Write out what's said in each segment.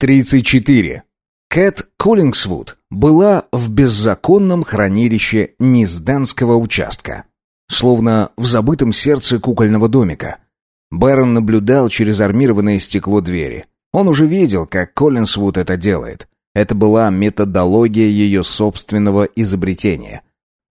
34. Кэт Коллингсвуд была в беззаконном хранилище Низденского участка, словно в забытом сердце кукольного домика. Бэрон наблюдал через армированное стекло двери. Он уже видел, как Коллинсвуд это делает. Это была методология ее собственного изобретения.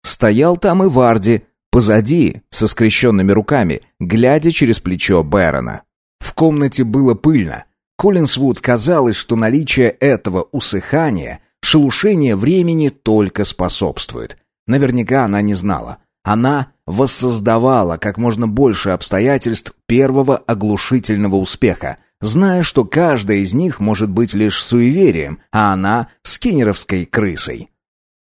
Стоял там и Варди, позади, со скрещенными руками, глядя через плечо Бэрона. В комнате было пыльно. Коллинсвуд казалось, что наличие этого усыхания, шелушения времени только способствует. Наверняка она не знала. Она воссоздавала как можно больше обстоятельств первого оглушительного успеха, зная, что каждая из них может быть лишь суеверием, а она — скиннеровской крысой.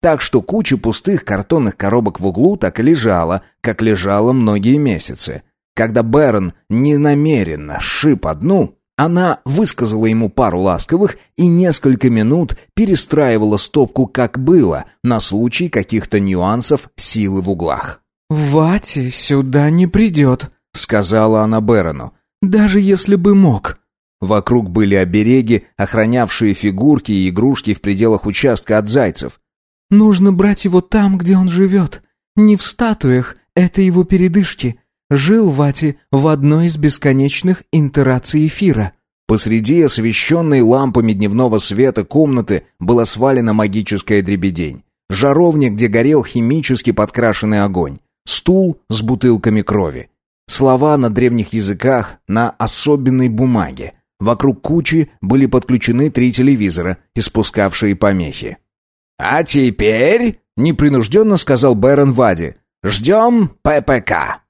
Так что куча пустых картонных коробок в углу так и лежала, как лежала многие месяцы. Когда Бэрон ненамеренно шип одну, она высказала ему пару ласковых и несколько минут перестраивала стопку как было, на случай каких-то нюансов силы в углах. «Вати сюда не придет», — сказала она Бэрону. «Даже если бы мог». Вокруг были обереги, охранявшие фигурки и игрушки в пределах участка от зайцев. «Нужно брать его там, где он живет. Не в статуях, это его передышки. Жил Вати в одной из бесконечных интераций эфира». Посреди освещенной лампами дневного света комнаты была свалена магическая дребедень. Жаровня, где горел химически подкрашенный огонь. Стул с бутылками крови. Слова на древних языках на особенной бумаге. Вокруг кучи были подключены три телевизора, испускавшие помехи. «А теперь», — непринужденно сказал Бэрон Вади, — «ждем ППК».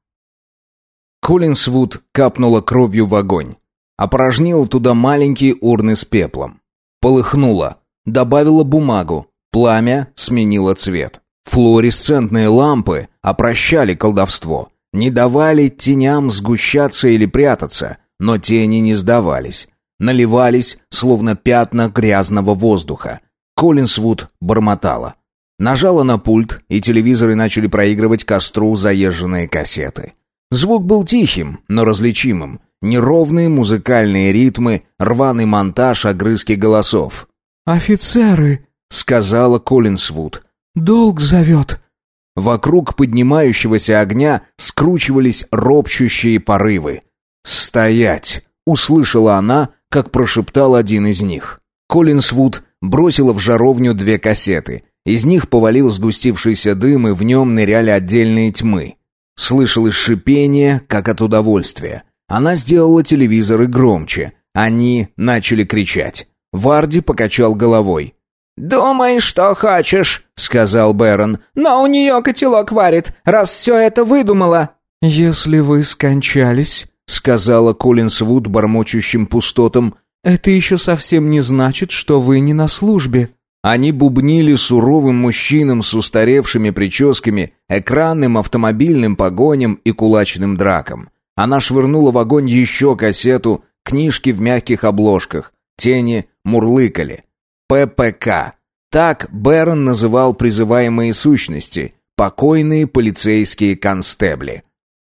Коллинсвуд капнула кровью в огонь. Опорожнил туда маленькие урны с пеплом. Полыхнула. Добавила бумагу. Пламя сменило цвет. Флуоресцентные лампы опрощали колдовство. Не давали теням сгущаться или прятаться — но тени не сдавались. Наливались, словно пятна грязного воздуха. Коллинсвуд бормотала. Нажала на пульт, и телевизоры начали проигрывать костру заезженные кассеты. Звук был тихим, но различимым. Неровные музыкальные ритмы, рваный монтаж, огрызки голосов. «Офицеры!» — сказала Коллинсвуд. «Долг зовет!» Вокруг поднимающегося огня скручивались ропчущие порывы. «Стоять!» — услышала она, как прошептал один из них. Коллинсвуд бросила в жаровню две кассеты. Из них повалил сгустившийся дым, и в нем ныряли отдельные тьмы. Слышалось шипение, как от удовольствия. Она сделала телевизоры громче. Они начали кричать. Варди покачал головой. «Думай, что хочешь», — сказал Бэрон. «Но у нее котелок варит, раз все это выдумала». «Если вы скончались, сказала Коллинс Вуд бормочущим пустотом. «Это еще совсем не значит, что вы не на службе». Они бубнили суровым мужчинам с устаревшими прическами, экранным автомобильным погоням и кулачным дракам. Она швырнула в огонь еще кассету, книжки в мягких обложках. Тени мурлыкали. ППК. Так Бэрон называл призываемые сущности, покойные полицейские констебли.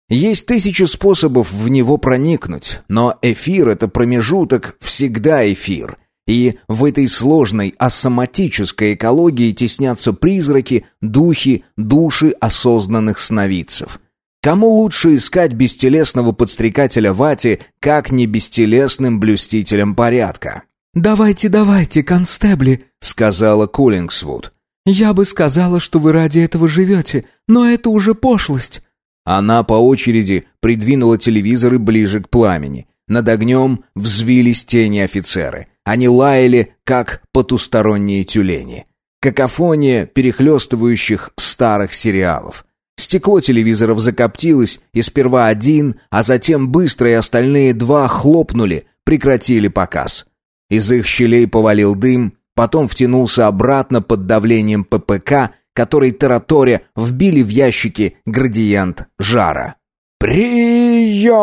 Есть тысячи способов в него проникнуть, но эфир — это промежуток, всегда эфир. И в этой сложной асоматической экологии теснятся призраки, духи, души осознанных сновидцев. Кому лучше искать бестелесного подстрекателя Вати, как не бестелесным блюстителем порядка? «Давайте, давайте, констебли», — сказала Кулингсвуд. «Я бы сказала, что вы ради этого живете, но это уже пошлость. Она по очереди придвинула телевизоры ближе к пламени. Над огнем взвились тени офицеры. Они лаяли, как потусторонние тюлени. Какофония перехлестывающих старых сериалов. Стекло телевизоров закоптилось, и сперва один, а затем быстро и остальные два хлопнули, прекратили показ. Из их щелей повалил дым, потом втянулся обратно под давлением ППК, который тараторя вбили в ящики градиент жара. «Прион!»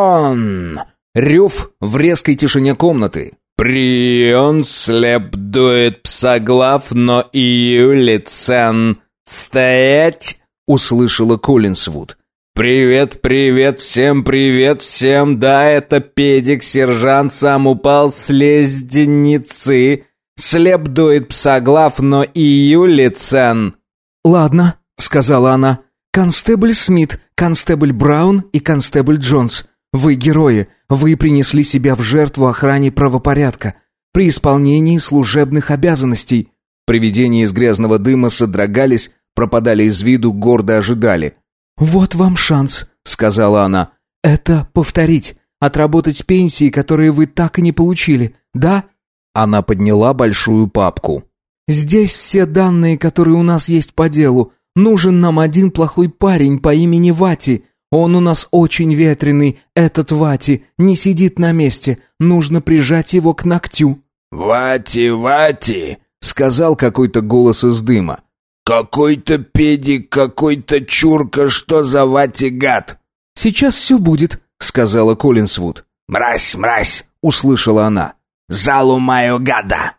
Рев в резкой тишине комнаты. «Прион слеп дует псоглав, но июлицен. Стоять!» услышала Коллинсвуд. «Привет, привет, всем привет, всем, да, это педик, сержант, сам упал с лестницы, слеп дует псоглав, но и Юлицен». «Ладно», — сказала она, — «констебль Смит, констебль Браун и констебль Джонс. Вы герои, вы принесли себя в жертву охране правопорядка при исполнении служебных обязанностей». Привидения из грязного дыма содрогались, пропадали из виду, гордо ожидали. «Вот вам шанс», — сказала она. «Это повторить, отработать пенсии, которые вы так и не получили, да?» Она подняла большую папку. «Здесь все данные, которые у нас есть по делу. Нужен нам один плохой парень по имени Вати. Он у нас очень ветреный, этот Вати, не сидит на месте. Нужно прижать его к ногтю». «Вати, Вати!» — сказал какой-то голос из дыма. «Какой-то педик, какой-то чурка, что за Вати гад?» «Сейчас все будет», — сказала Коллинсвуд. «Мразь, мразь!» — услышала она. «Залу мою гада!»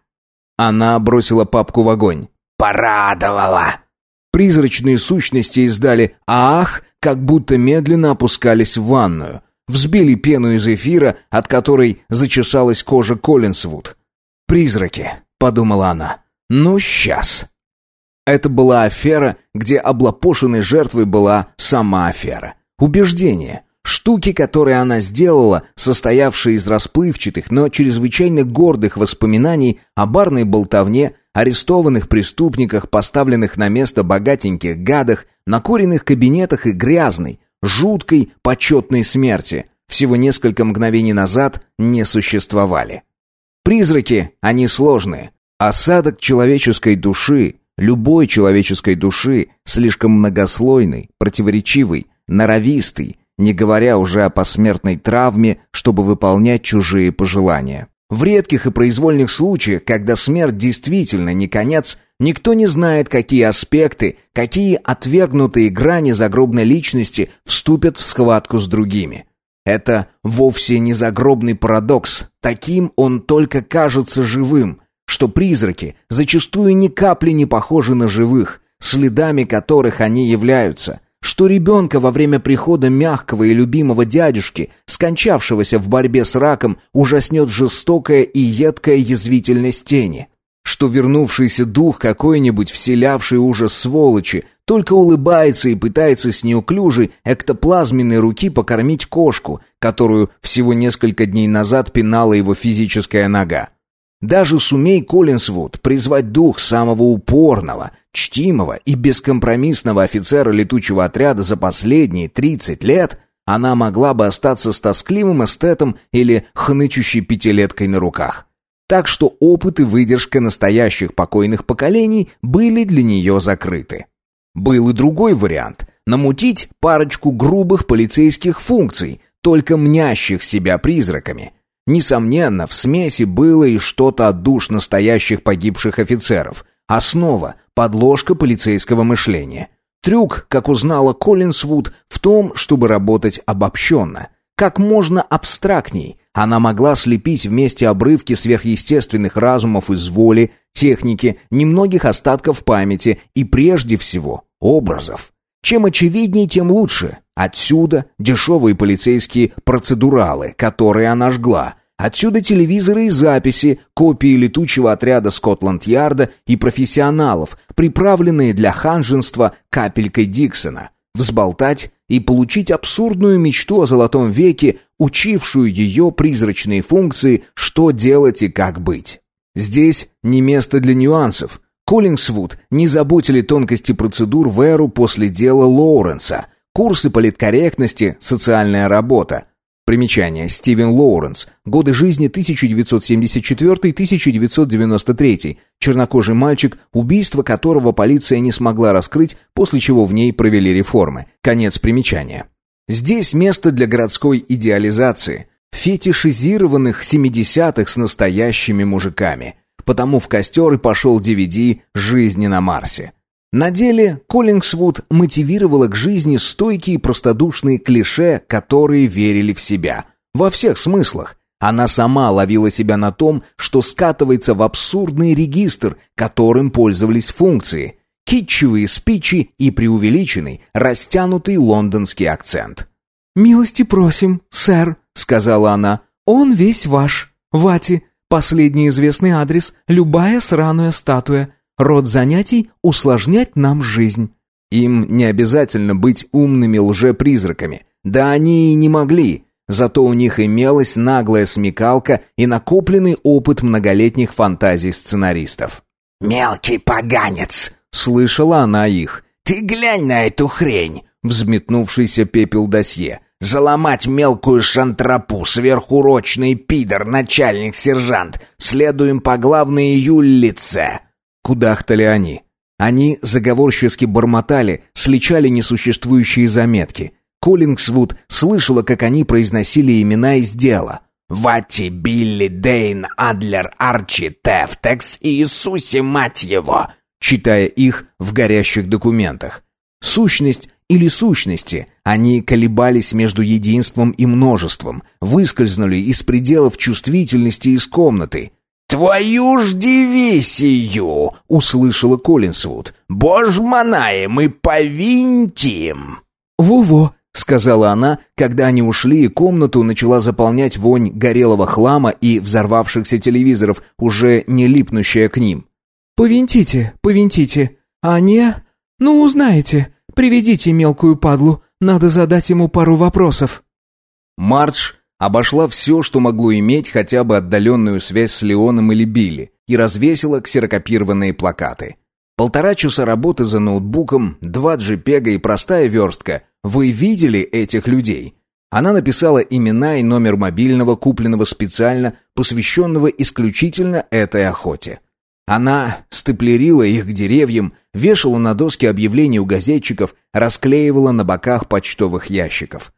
Она бросила папку в огонь. «Порадовала!» Призрачные сущности издали «ах», как будто медленно опускались в ванную. Взбили пену из эфира, от которой зачесалась кожа Коллинсвуд. «Призраки», — подумала она. «Ну, сейчас». Это была афера, где облапошенной жертвой была сама афера. Убеждение. Штуки, которые она сделала, состоявшие из расплывчатых, но чрезвычайно гордых воспоминаний о барной болтовне, арестованных преступниках, поставленных на место богатеньких гадах, накуренных кабинетах и грязной, жуткой, почетной смерти, всего несколько мгновений назад не существовали. Призраки, они сложные. Осадок человеческой души, любой человеческой души, слишком многослойный, противоречивый, норовистый, не говоря уже о посмертной травме, чтобы выполнять чужие пожелания. В редких и произвольных случаях, когда смерть действительно не конец, никто не знает, какие аспекты, какие отвергнутые грани загробной личности вступят в схватку с другими. Это вовсе не загробный парадокс, таким он только кажется живым, что призраки зачастую ни капли не похожи на живых, следами которых они являются, что ребенка во время прихода мягкого и любимого дядюшки, скончавшегося в борьбе с раком, ужаснет жестокая и едкая язвительность тени, что вернувшийся дух какой-нибудь вселявший ужас сволочи только улыбается и пытается с неуклюжей эктоплазменной руки покормить кошку, которую всего несколько дней назад пинала его физическая нога. Даже сумей Коллинсвуд призвать дух самого упорного, чтимого и бескомпромиссного офицера летучего отряда за последние 30 лет, она могла бы остаться с тоскливым эстетом или хнычущей пятилеткой на руках. Так что опыт и выдержка настоящих покойных поколений были для нее закрыты. Был и другой вариант – намутить парочку грубых полицейских функций, только мнящих себя призраками – Несомненно, в смеси было и что-то от душ настоящих погибших офицеров. Основа – подложка полицейского мышления. Трюк, как узнала Коллинсвуд, в том, чтобы работать обобщенно. Как можно абстрактней. Она могла слепить вместе обрывки сверхъестественных разумов из воли, техники, немногих остатков памяти и, прежде всего, образов. Чем очевиднее, тем лучше. Отсюда дешевые полицейские процедуралы, которые она жгла, Отсюда телевизоры и записи, копии летучего отряда Скотланд-Ярда и профессионалов, приправленные для ханженства капелькой Диксона. Взболтать и получить абсурдную мечту о золотом веке, учившую ее призрачные функции, что делать и как быть. Здесь не место для нюансов. Коллингсвуд не заботили тонкости процедур в эру после дела Лоуренса, курсы политкорректности, социальная работа. Примечание. Стивен Лоуренс. Годы жизни 1974-1993. Чернокожий мальчик, убийство которого полиция не смогла раскрыть, после чего в ней провели реформы. Конец примечания. Здесь место для городской идеализации, фетишизированных 70-х с настоящими мужиками. Потому в костер и пошел DVD «Жизни на Марсе». На деле Коллингсвуд мотивировала к жизни стойкие простодушные клише, которые верили в себя. Во всех смыслах. Она сама ловила себя на том, что скатывается в абсурдный регистр, которым пользовались функции. китчевые спичи и преувеличенный, растянутый лондонский акцент. «Милости просим, сэр», — сказала она. «Он весь ваш. Вати, последний известный адрес, любая сраная статуя. Род занятий — усложнять нам жизнь». Им не обязательно быть умными лжепризраками. Да они и не могли. Зато у них имелась наглая смекалка и накопленный опыт многолетних фантазий сценаристов. «Мелкий поганец!» — слышала она их. «Ты глянь на эту хрень!» — взметнувшийся пепел досье. «Заломать мелкую шантрапу, сверхурочный пидор, начальник-сержант. Следуем по главной юллице!» Кудахтали они. Они заговорчески бормотали, сличали несуществующие заметки. Коллингсвуд слышала, как они произносили имена из дела. «Вати, Билли, Дейн, Адлер, Арчи, Тефтекс и Иисусе, мать его!» читая их в горящих документах. Сущность или сущности, они колебались между единством и множеством, выскользнули из пределов чувствительности из комнаты. «Твою ж дивизию!» — услышала Коллинсвуд. «Боже маная, мы повинтим!» «Во-во!» — сказала она, когда они ушли, и комнату начала заполнять вонь горелого хлама и взорвавшихся телевизоров, уже не липнущая к ним. «Повинтите, повинтите. А не... Ну, узнаете. Приведите мелкую падлу. Надо задать ему пару вопросов». Мардж обошла все, что могло иметь хотя бы отдаленную связь с Леоном или Билли, и развесила ксерокопированные плакаты. Полтора часа работы за ноутбуком, два джипега и простая верстка. Вы видели этих людей? Она написала имена и номер мобильного, купленного специально, посвященного исключительно этой охоте. Она степлерила их к деревьям, вешала на доски объявлений у газетчиков, расклеивала на боках почтовых ящиков.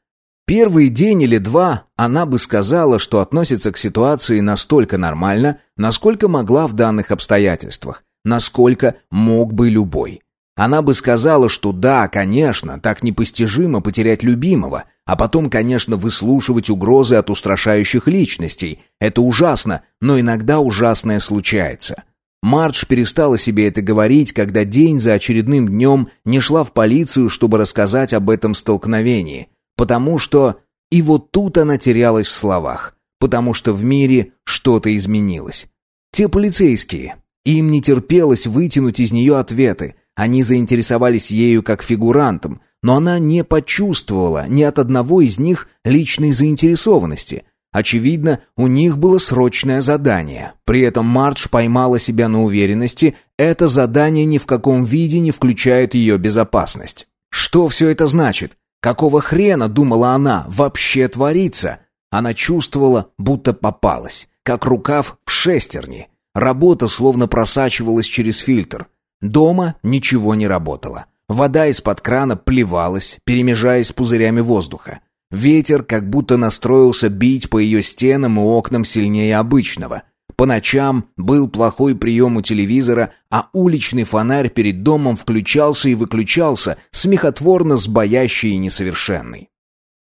Первый день или два она бы сказала, что относится к ситуации настолько нормально, насколько могла в данных обстоятельствах, насколько мог бы любой. Она бы сказала, что да, конечно, так непостижимо потерять любимого, а потом, конечно, выслушивать угрозы от устрашающих личностей. Это ужасно, но иногда ужасное случается. Мардж перестала себе это говорить, когда день за очередным днем не шла в полицию, чтобы рассказать об этом столкновении. Потому что... И вот тут она терялась в словах. Потому что в мире что-то изменилось. Те полицейские. Им не терпелось вытянуть из нее ответы. Они заинтересовались ею как фигурантом, но она не почувствовала ни от одного из них личной заинтересованности. Очевидно, у них было срочное задание. При этом Мардж поймала себя на уверенности, это задание ни в каком виде не включает ее безопасность. Что все это значит? Какого хрена, думала она, вообще творится? Она чувствовала, будто попалась, как рукав в шестерни. Работа словно просачивалась через фильтр. Дома ничего не работало. Вода из-под крана плевалась, перемежаясь пузырями воздуха. Ветер как будто настроился бить по ее стенам и окнам сильнее обычного. По ночам был плохой прием у телевизора, а уличный фонарь перед домом включался и выключался, смехотворно сбоящий и несовершенный.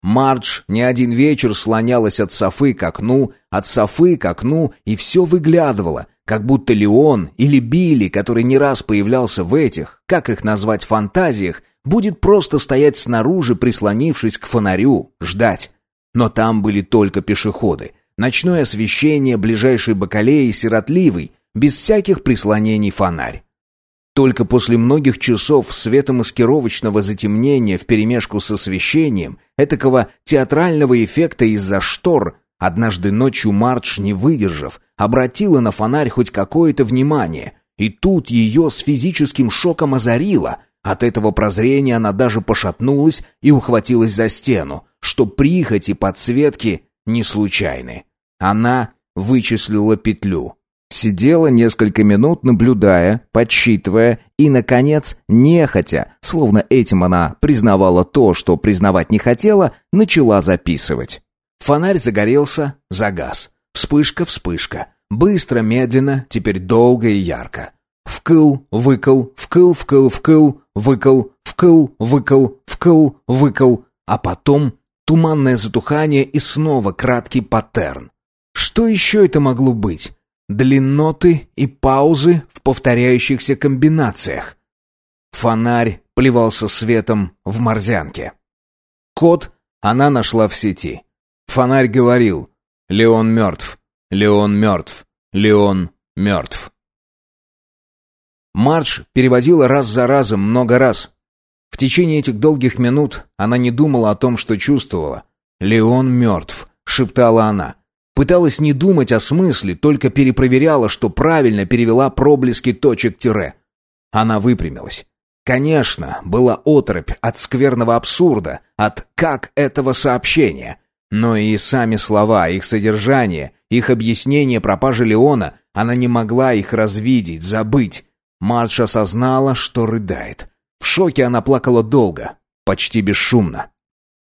Мардж не один вечер слонялась от софы к окну, от софы к окну, и все выглядывала, как будто Леон или Билли, который не раз появлялся в этих, как их назвать, фантазиях, будет просто стоять снаружи, прислонившись к фонарю, ждать. Но там были только пешеходы. Ночное освещение, ближайший бакалеи, сиротливый, без всяких прислонений фонарь. Только после многих часов светомаскировочного затемнения вперемешку с освещением, этакого театрального эффекта из-за штор, однажды ночью Мардж, не выдержав, обратила на фонарь хоть какое-то внимание, и тут ее с физическим шоком озарило — от этого прозрения она даже пошатнулась и ухватилась за стену, что прихоти подсветки не случайны. Она вычислила петлю. Сидела несколько минут, наблюдая, подсчитывая и, наконец, нехотя, словно этим она признавала то, что признавать не хотела, начала записывать. Фонарь загорелся, загас. Вспышка, вспышка. Быстро, медленно, теперь долго и ярко. Вкл, выкл, вкл, вкл, вкл, выкл, вкл, выкл, вкл, выкл, а потом туманное затухание и снова краткий паттерн. Что еще это могло быть? Длинноты и паузы в повторяющихся комбинациях. Фонарь плевался светом в морзянке. Код она нашла в сети. Фонарь говорил «Леон мертв, Леон мертв, Леон мертв». Марш переводила раз за разом, много раз. В течение этих долгих минут она не думала о том, что чувствовала. «Леон мертв», — шептала она. Пыталась не думать о смысле, только перепроверяла, что правильно перевела проблески точек тире. Она выпрямилась. Конечно, была оторопь от скверного абсурда, от «как» этого сообщения. Но и сами слова, их содержание, их объяснение пропажи Леона, она не могла их развидеть, забыть. Мардж осознала, что рыдает. В шоке она плакала долго, почти бесшумно.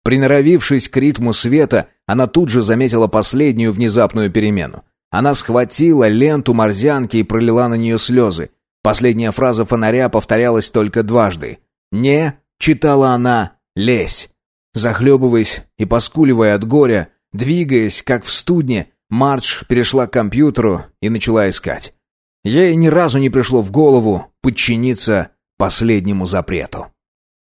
Приноровившись к ритму света, она тут же заметила последнюю внезапную перемену. Она схватила ленту морзянки и пролила на нее слезы. Последняя фраза фонаря повторялась только дважды. «Не», — читала она, — «лезь». Захлебываясь и поскуливая от горя, двигаясь, как в студне, Мардж перешла к компьютеру и начала искать. Ей ни разу не пришло в голову подчиниться последнему запрету.